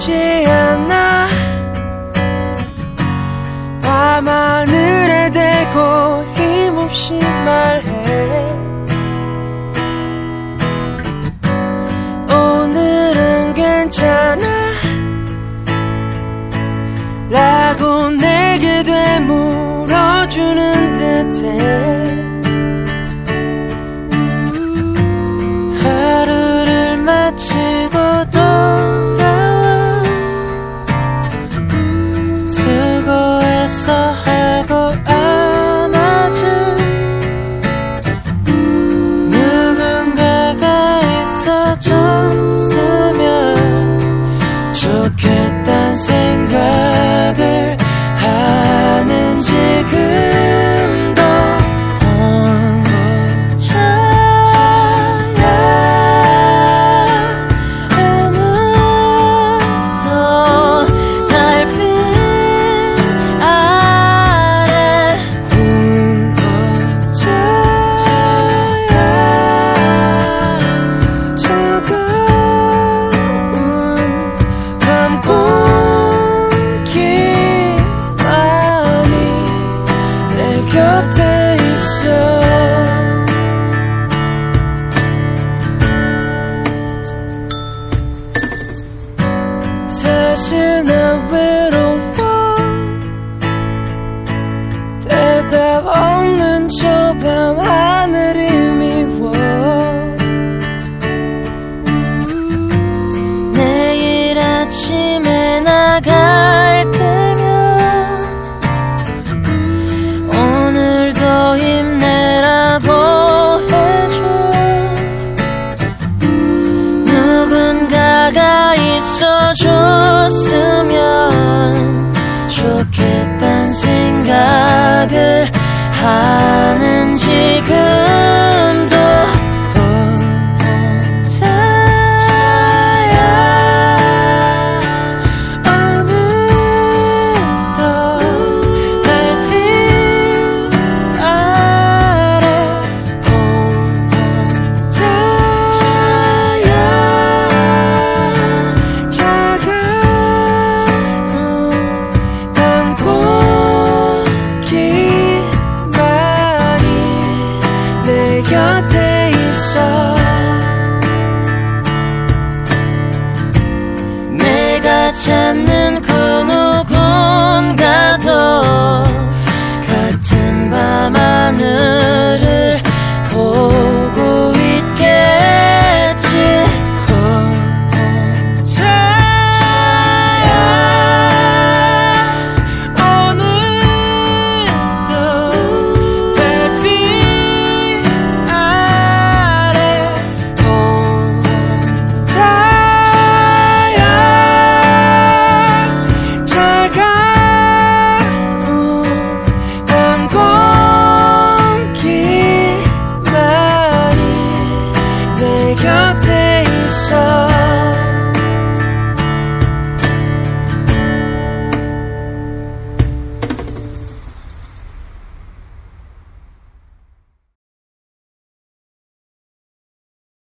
쉽지 않아. 밤하늘에 대고 힘없이 말해. 오늘은 괜찮아? 라고 내게 되물어주는 듯해. 하루를 마치 的 나가. 곁에 있어. 내가 찾는